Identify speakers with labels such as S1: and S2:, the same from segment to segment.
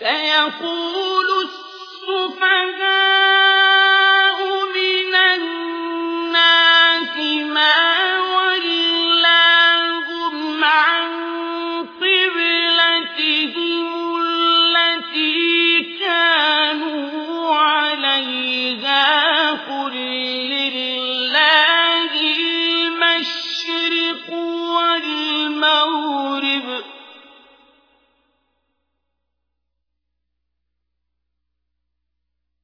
S1: سيقول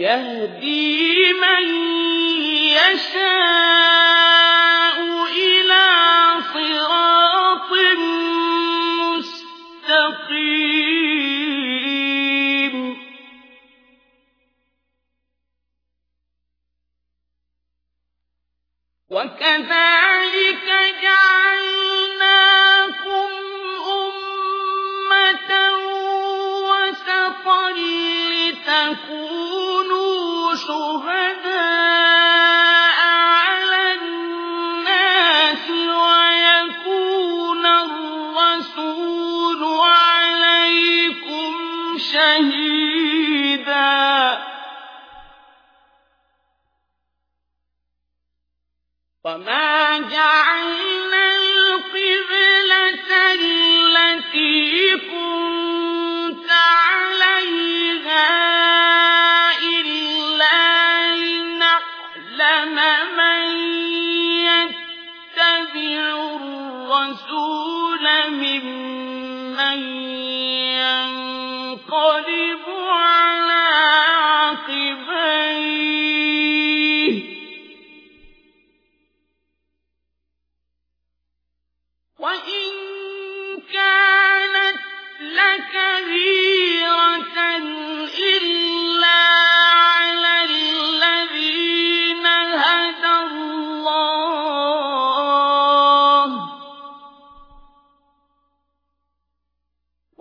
S1: يهدي من يشاء إلى صراط مستقيم. وكذلك وما جعلنا القبلة التي كنت عليها الرسول ممن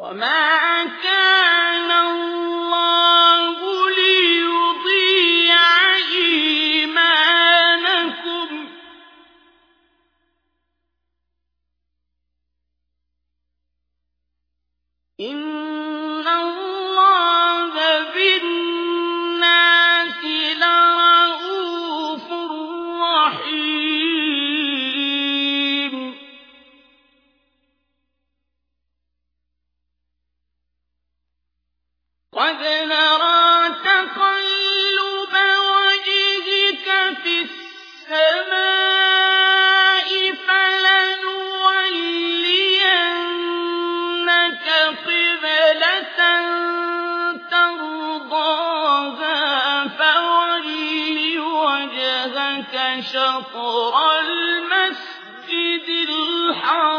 S1: وما نرى تقلب وجهك في السماء فلنولينك قبلة ترضاها وجهك شطر المسجد الحرام.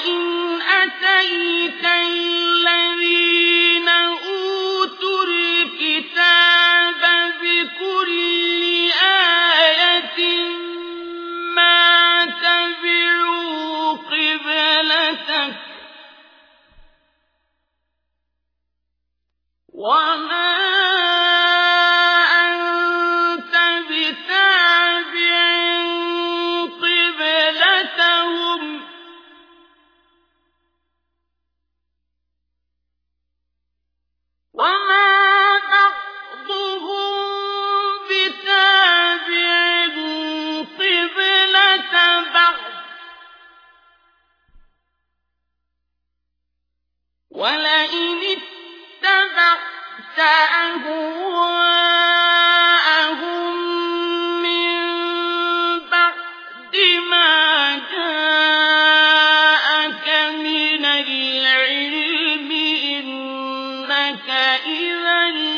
S1: ولئن أتيت إِنَّكَ إِذًا